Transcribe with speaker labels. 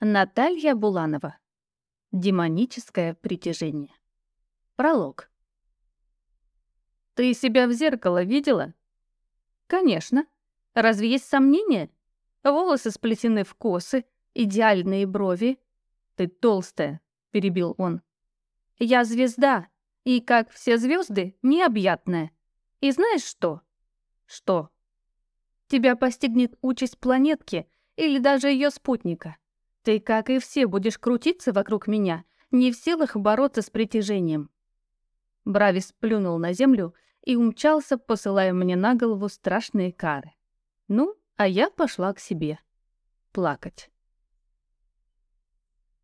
Speaker 1: Наталья Буланова. Демоническое притяжение. Пролог. Ты себя в зеркало видела? Конечно. Разве есть сомнения? Волосы сплетены в косы, идеальные брови. Ты толстая, перебил он. Я звезда, и, как все звезды, необъятная. И знаешь что? Что? Тебя постигнет участь планетки или даже ее спутника. Ты, как и все, будешь крутиться вокруг меня, не в силах бороться с притяжением». Бравис плюнул на землю и умчался, посылая мне на голову страшные кары. Ну, а я пошла к себе. Плакать.